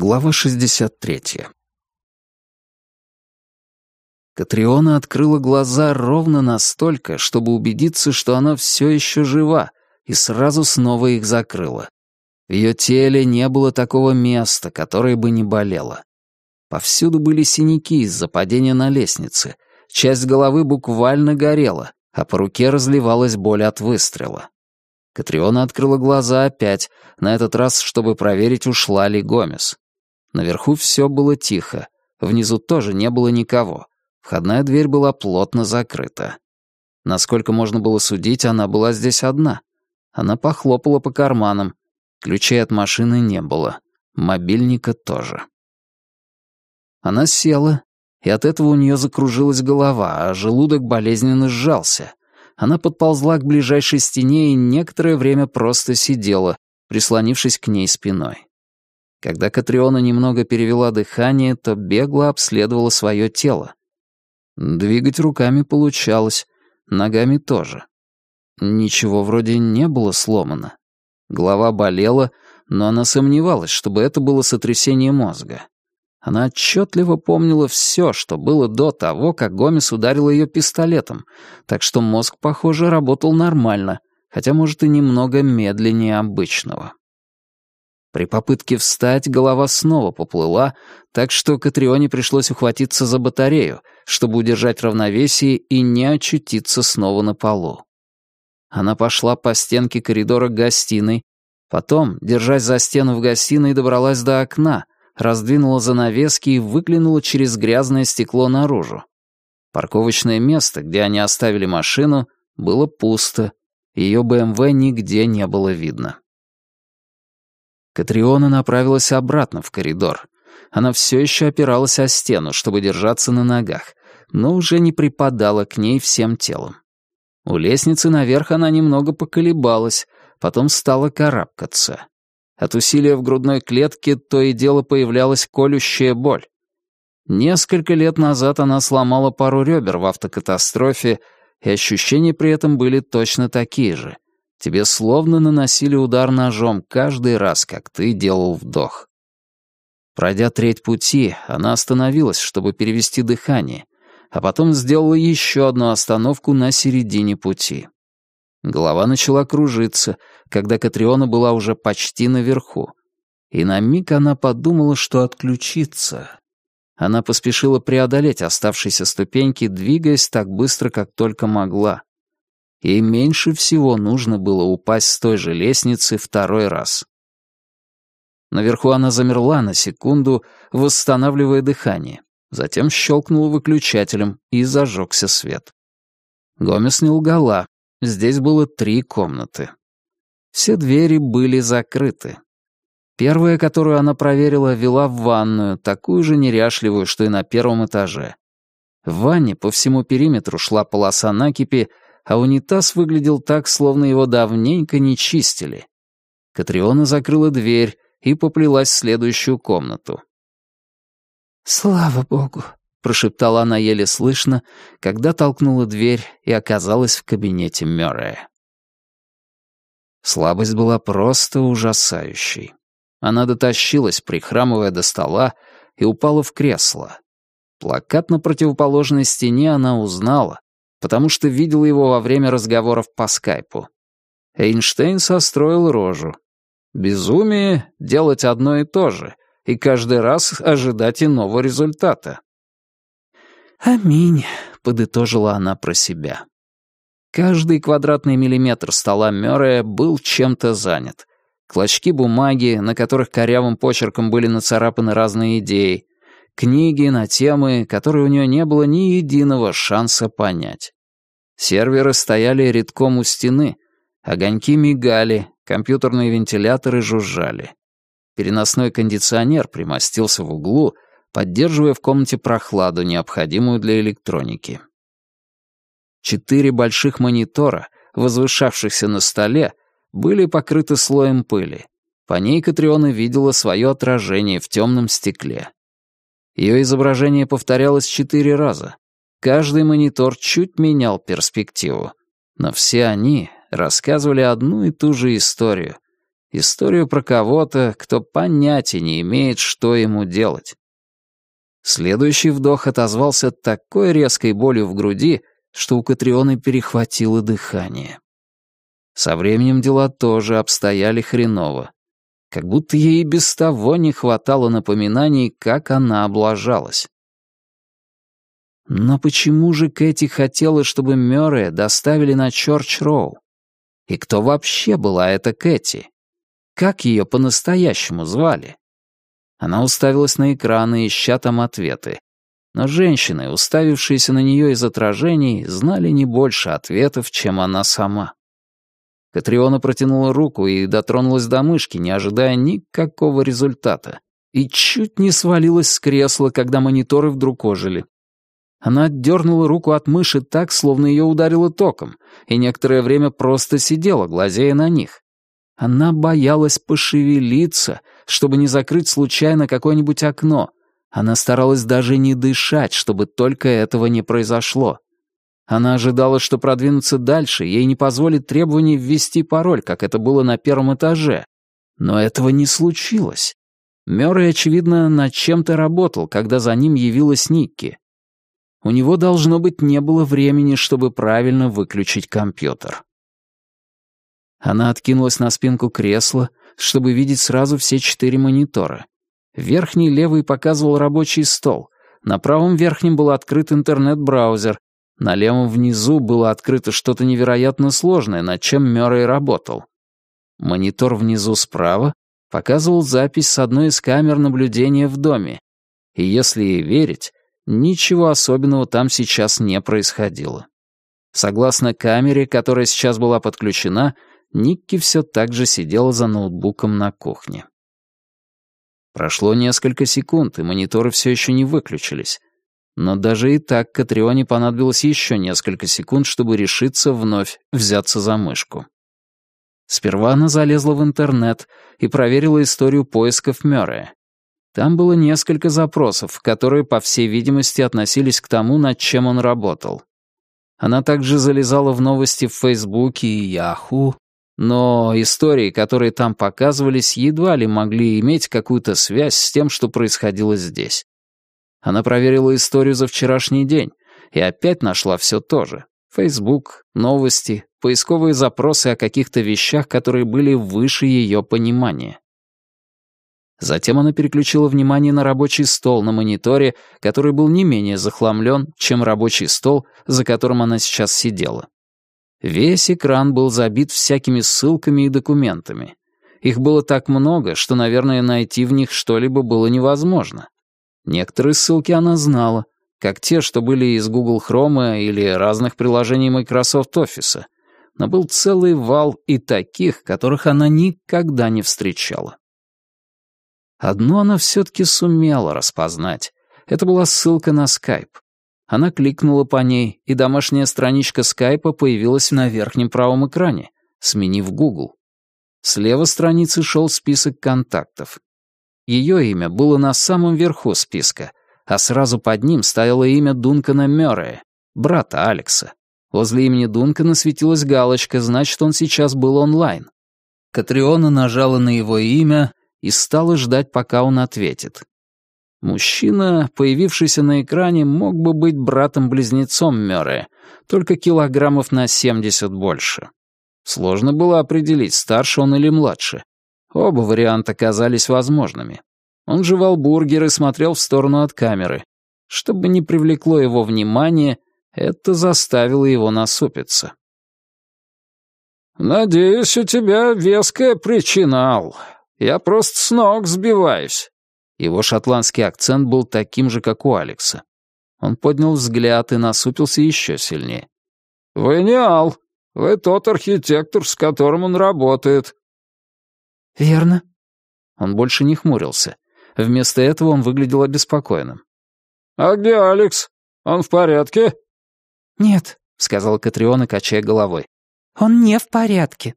Глава 63. Катриона открыла глаза ровно настолько, чтобы убедиться, что она все еще жива, и сразу снова их закрыла. В ее теле не было такого места, которое бы не болело. Повсюду были синяки из-за падения на лестнице. Часть головы буквально горела, а по руке разливалась боль от выстрела. Катриона открыла глаза опять, на этот раз, чтобы проверить, ушла ли Гомес. Наверху все было тихо, внизу тоже не было никого. Входная дверь была плотно закрыта. Насколько можно было судить, она была здесь одна. Она похлопала по карманам. Ключей от машины не было. Мобильника тоже. Она села, и от этого у нее закружилась голова, а желудок болезненно сжался. Она подползла к ближайшей стене и некоторое время просто сидела, прислонившись к ней спиной. Когда Катриона немного перевела дыхание, то бегло обследовала свое тело. Двигать руками получалось, ногами тоже. Ничего вроде не было сломано. Голова болела, но она сомневалась, чтобы это было сотрясение мозга. Она отчетливо помнила все, что было до того, как Гомес ударил ее пистолетом, так что мозг, похоже, работал нормально, хотя, может, и немного медленнее обычного. При попытке встать голова снова поплыла, так что Катрионе пришлось ухватиться за батарею, чтобы удержать равновесие и не очутиться снова на полу. Она пошла по стенке коридора к гостиной, потом, держась за стену в гостиной, добралась до окна — раздвинула занавески и выглянула через грязное стекло наружу. Парковочное место, где они оставили машину, было пусто, ее БМВ нигде не было видно. Катриона направилась обратно в коридор. Она все еще опиралась о стену, чтобы держаться на ногах, но уже не припадала к ней всем телом. У лестницы наверх она немного поколебалась, потом стала карабкаться. От усилия в грудной клетке то и дело появлялась колющая боль. Несколько лет назад она сломала пару ребер в автокатастрофе, и ощущения при этом были точно такие же. Тебе словно наносили удар ножом каждый раз, как ты делал вдох. Пройдя треть пути, она остановилась, чтобы перевести дыхание, а потом сделала еще одну остановку на середине пути. Голова начала кружиться, когда Катриона была уже почти наверху. И на миг она подумала, что отключится. Она поспешила преодолеть оставшиеся ступеньки, двигаясь так быстро, как только могла. Ей меньше всего нужно было упасть с той же лестницы второй раз. Наверху она замерла на секунду, восстанавливая дыхание. Затем щелкнула выключателем, и зажегся свет. Гомес не лгала. Здесь было три комнаты. Все двери были закрыты. Первая, которую она проверила, вела в ванную, такую же неряшливую, что и на первом этаже. В ванне по всему периметру шла полоса накипи, а унитаз выглядел так, словно его давненько не чистили. Катриона закрыла дверь и поплелась в следующую комнату. «Слава богу!» — прошептала она еле слышно, когда толкнула дверь и оказалась в кабинете Мёррея. Слабость была просто ужасающей. Она дотащилась, прихрамывая до стола, и упала в кресло. Плакат на противоположной стене она узнала, потому что видела его во время разговоров по скайпу. Эйнштейн состроил рожу. Безумие — делать одно и то же, и каждый раз ожидать иного результата. «Аминь», — подытожила она про себя. Каждый квадратный миллиметр стола Мёррея был чем-то занят. Клочки бумаги, на которых корявым почерком были нацарапаны разные идеи, книги на темы, которые у нее не было ни единого шанса понять. Серверы стояли редком у стены, огоньки мигали, компьютерные вентиляторы жужжали. Переносной кондиционер примостился в углу, поддерживая в комнате прохладу, необходимую для электроники. Четыре больших монитора, возвышавшихся на столе, были покрыты слоем пыли. По ней Катриона видела свое отражение в темном стекле. Ее изображение повторялось четыре раза. Каждый монитор чуть менял перспективу. Но все они рассказывали одну и ту же историю. Историю про кого-то, кто понятия не имеет, что ему делать. Следующий вдох отозвался такой резкой болью в груди, что у Катрионы перехватило дыхание. Со временем дела тоже обстояли хреново. Как будто ей и без того не хватало напоминаний, как она облажалась. Но почему же Кэти хотела, чтобы Мёррея доставили на Чорч-Роу? И кто вообще была эта Кэти? Как ее по-настоящему звали? Она уставилась на экраны, ища там ответы. Но женщины, уставившиеся на нее из отражений, знали не больше ответов, чем она сама. Катриона протянула руку и дотронулась до мышки, не ожидая никакого результата. И чуть не свалилась с кресла, когда мониторы вдруг ожили. Она отдернула руку от мыши так, словно ее ударило током, и некоторое время просто сидела, глазея на них. Она боялась пошевелиться, чтобы не закрыть случайно какое-нибудь окно. Она старалась даже не дышать, чтобы только этого не произошло. Она ожидала, что продвинуться дальше ей не позволит требование ввести пароль, как это было на первом этаже. Но этого не случилось. Мёррей, очевидно, над чем-то работал, когда за ним явилась Никки. У него, должно быть, не было времени, чтобы правильно выключить компьютер. Она откинулась на спинку кресла, чтобы видеть сразу все четыре монитора. Верхний левый показывал рабочий стол, на правом верхнем был открыт интернет-браузер, на левом внизу было открыто что-то невероятно сложное, над чем Мёррей работал. Монитор внизу справа показывал запись с одной из камер наблюдения в доме. И если ей верить, Ничего особенного там сейчас не происходило. Согласно камере, которая сейчас была подключена, Никки все так же сидела за ноутбуком на кухне. Прошло несколько секунд, и мониторы все еще не выключились. Но даже и так Катрионе понадобилось еще несколько секунд, чтобы решиться вновь взяться за мышку. Сперва она залезла в интернет и проверила историю поисков Мёррея. Там было несколько запросов, которые, по всей видимости, относились к тому, над чем он работал. Она также залезала в новости в Фейсбуке и Яху, но истории, которые там показывались, едва ли могли иметь какую-то связь с тем, что происходило здесь. Она проверила историю за вчерашний день и опять нашла все то же. Фейсбук, новости, поисковые запросы о каких-то вещах, которые были выше ее понимания. Затем она переключила внимание на рабочий стол на мониторе, который был не менее захламлен, чем рабочий стол, за которым она сейчас сидела. Весь экран был забит всякими ссылками и документами. Их было так много, что, наверное, найти в них что-либо было невозможно. Некоторые ссылки она знала, как те, что были из Google Chrome или разных приложений Microsoft Office, но был целый вал и таких, которых она никогда не встречала. Одну она все-таки сумела распознать. Это была ссылка на скайп. Она кликнула по ней, и домашняя страничка скайпа появилась на верхнем правом экране, сменив Google. Слева страницы шел список контактов. Ее имя было на самом верху списка, а сразу под ним стояло имя Дункана Мёррея, брата Алекса. Возле имени Дункана светилась галочка, значит, он сейчас был онлайн. Катриона нажала на его имя, и стала ждать, пока он ответит. Мужчина, появившийся на экране, мог бы быть братом-близнецом Мёррея, только килограммов на 70 больше. Сложно было определить, старше он или младше. Оба варианта казались возможными. Он жевал бургер и смотрел в сторону от камеры. Чтобы не привлекло его внимание, это заставило его насупиться. «Надеюсь, у тебя веская причина, Ал. Я просто с ног сбиваюсь». Его шотландский акцент был таким же, как у Алекса. Он поднял взгляд и насупился еще сильнее. «Вы не Ал. Вы тот архитектор, с которым он работает». «Верно». Он больше не хмурился. Вместо этого он выглядел обеспокоенным. «А где Алекс? Он в порядке?» «Нет», — сказала Катриона, качая головой. «Он не в порядке».